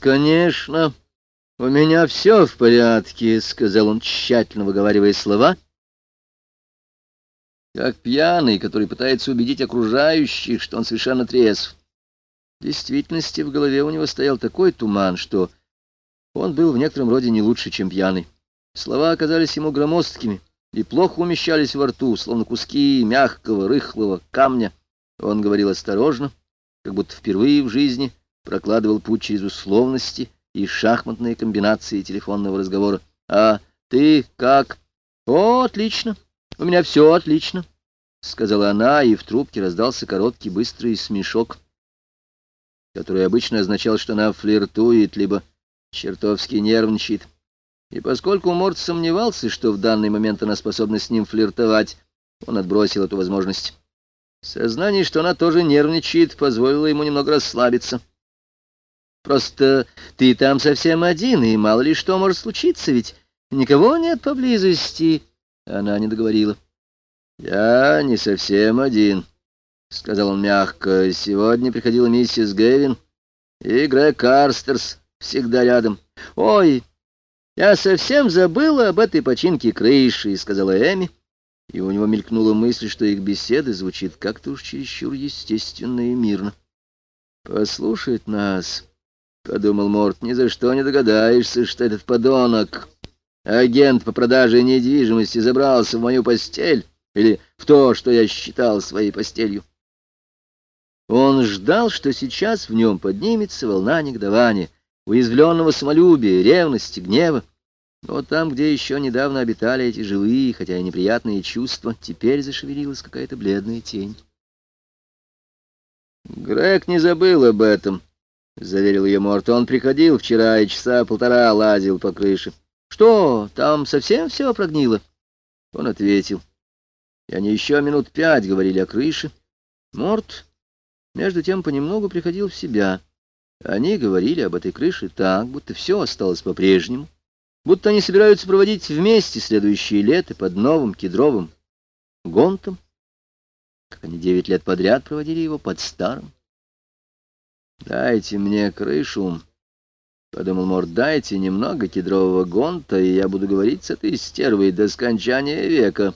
конечно, у меня все в порядке», — сказал он, тщательно выговаривая слова, как пьяный, который пытается убедить окружающих, что он совершенно трезв. В действительности в голове у него стоял такой туман, что он был в некотором роде не лучше, чем пьяный. Слова оказались ему громоздкими и плохо умещались во рту, словно куски мягкого, рыхлого камня. Он говорил осторожно, как будто впервые в жизни прокладывал путь через условности и шахматные комбинации телефонного разговора. «А ты как?» «О, отлично! У меня все отлично!» — сказала она, и в трубке раздался короткий быстрый смешок, который обычно означал, что она флиртует, либо чертовски нервничает. И поскольку Морд сомневался, что в данный момент она способна с ним флиртовать, он отбросил эту возможность. Сознание, что она тоже нервничает, позволило ему немного расслабиться. Просто ты там совсем один, и мало ли что может случиться, ведь никого нет поблизости. Она не договорила. Я не совсем один, — сказал он мягко. Сегодня приходила миссис Гэвин и Грег Карстерс всегда рядом. Ой, я совсем забыла об этой починке крыши, — сказала Эми. И у него мелькнула мысль, что их беседа звучит как-то уж чересчур естественно и мирно. «Послушать нас», — подумал Морт, — «ни за что не догадаешься, что этот подонок, агент по продаже недвижимости, забрался в мою постель или в то, что я считал своей постелью». Он ждал, что сейчас в нем поднимется волна негодования, уязвленного самолюбия, ревности, гнева. Но там, где еще недавно обитали эти живые, хотя и неприятные чувства, теперь зашевелилась какая-то бледная тень. Грег не забыл об этом, — заверил ее Морт. Он приходил вчера и часа полтора лазил по крыше. — Что, там совсем все прогнило? Он ответил. И они еще минут пять говорили о крыше. Морт, между тем, понемногу приходил в себя. Они говорили об этой крыше так, будто все осталось по-прежнему, будто они собираются проводить вместе следующие лето под новым кедровым гонтом, как они девять лет подряд проводили его под старым. «Дайте мне крышу», — подумал Морд, — «дайте немного кедрового гонта, и я буду говорить с этой стервой до скончания века».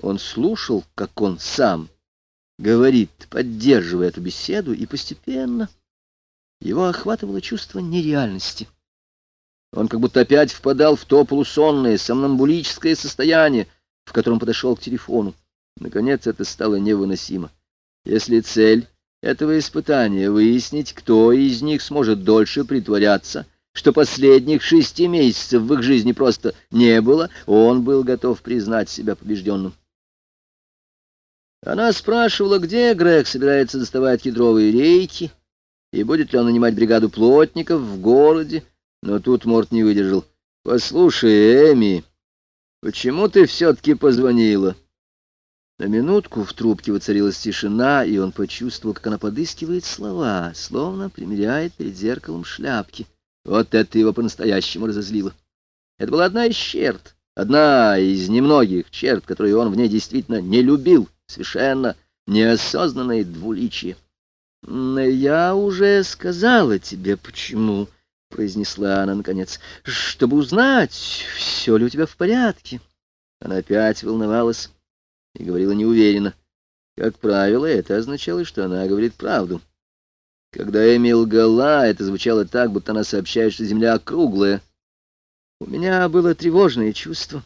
Он слушал, как он сам говорит, поддерживая эту беседу, и постепенно его охватывало чувство нереальности. Он как будто опять впадал в то полусонное, сомнамбулическое состояние, в котором подошел к телефону. Наконец это стало невыносимо. Если цель этого испытания выяснить, кто из них сможет дольше притворяться, что последних шести месяцев в их жизни просто не было, он был готов признать себя побежденным. Она спрашивала, где Грег собирается доставать кедровые рейки, и будет ли он нанимать бригаду плотников в городе, но тут Морт не выдержал. «Послушай, Эми, почему ты все-таки позвонила?» На минутку в трубке воцарилась тишина, и он почувствовал, как она подыскивает слова, словно примеряет перед зеркалом шляпки. Вот это его по-настоящему разозлило. Это была одна из черт, одна из немногих черт, которые он в ней действительно не любил, совершенно неосознанное двуличие. «Я уже сказала тебе, почему», — произнесла она наконец, — «чтобы узнать, все ли у тебя в порядке». Она опять волновалась и говорила неуверенно. Как правило, это означало, что она говорит правду. Когда Эми лгала, это звучало так, будто она сообщает, что земля круглая. У меня было тревожное чувство.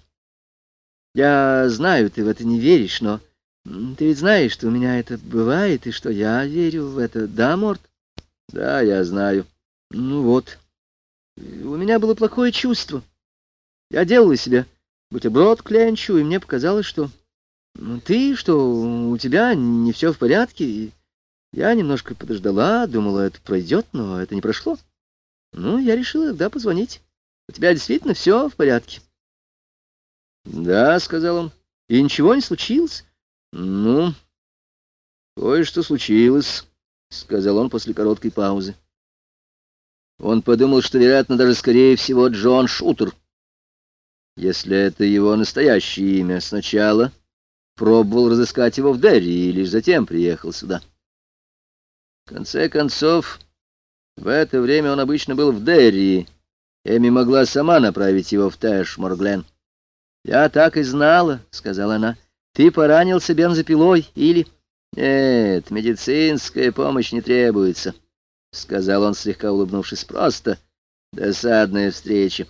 Я знаю, ты в это не веришь, но ты ведь знаешь, что у меня это бывает, и что я верю в это, да, Морт? Да, я знаю. Ну вот. У меня было плохое чувство. Я делала себе бутерброд клянчу, и мне показалось, что ты, что у тебя не все в порядке, я немножко подождала, думала, это пройдет, но это не прошло. Ну, я решила тогда позвонить. У тебя действительно все в порядке. Да, сказал он. И ничего не случилось? Ну, кое-что случилось, сказал он после короткой паузы. Он подумал, что, вероятно, даже скорее всего Джон Шутер. Если это его настоящее имя сначала пробовал разыскать его в Дерри и лишь затем приехал сюда. В конце концов, В это время он обычно был в Дерри. Эми могла сама направить его в Тэш-Морглен. «Я так и знала», — сказала она. «Ты поранился бензопилой или...» «Нет, медицинская помощь не требуется», — сказал он, слегка улыбнувшись. «Просто досадная встреча.